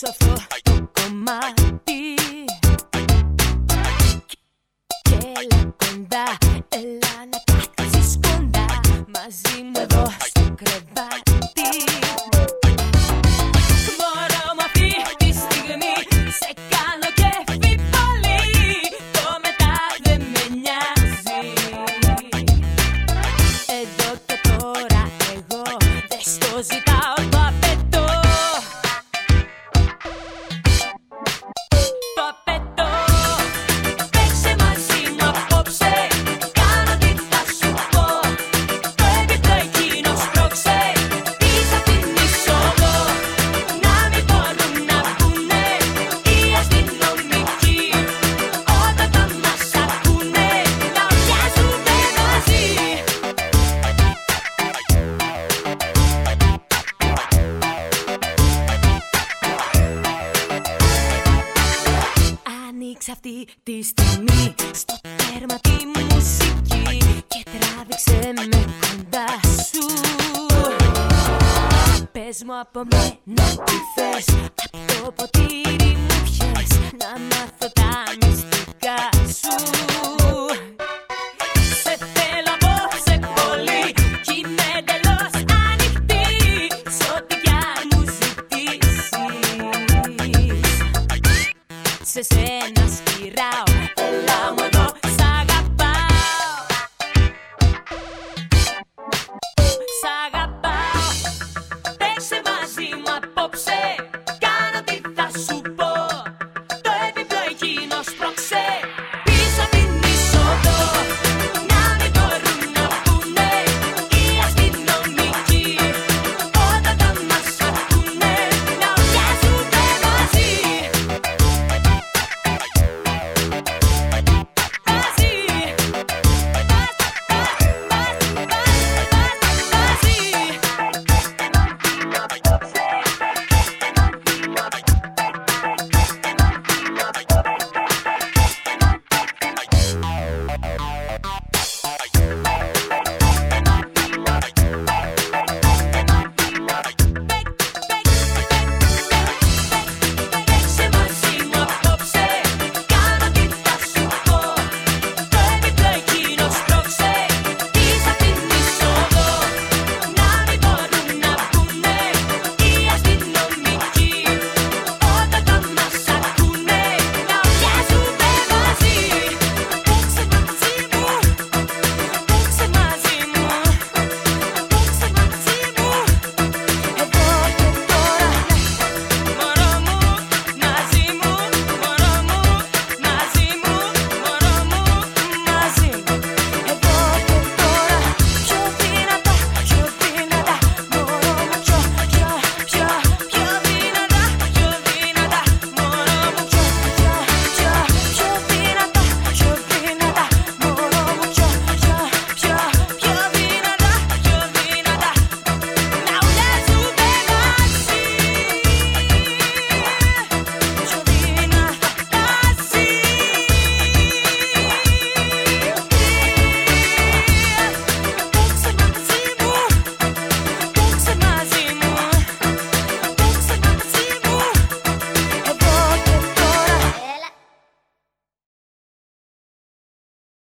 σε το κομμάτι. Και έλα κοντά, έλα να κάτσεις Μαζί μου εδώ στο κρεβάτι. Μπορώ μου αυτή τη στιγμή σε κάνω και πολύ Το μετά δεν με νοιάζει. Εδώ και τώρα εγώ δεν στο ζητάω. Άνοιξε αυτή τη στιγμή στο τέρμα τη μουσική Και τράβηξε με κοντά σου. Πες μου από μένα τι θες Από το ποτήρι μου πιες Να μάθω τα μυστικά dulces cenas y raos.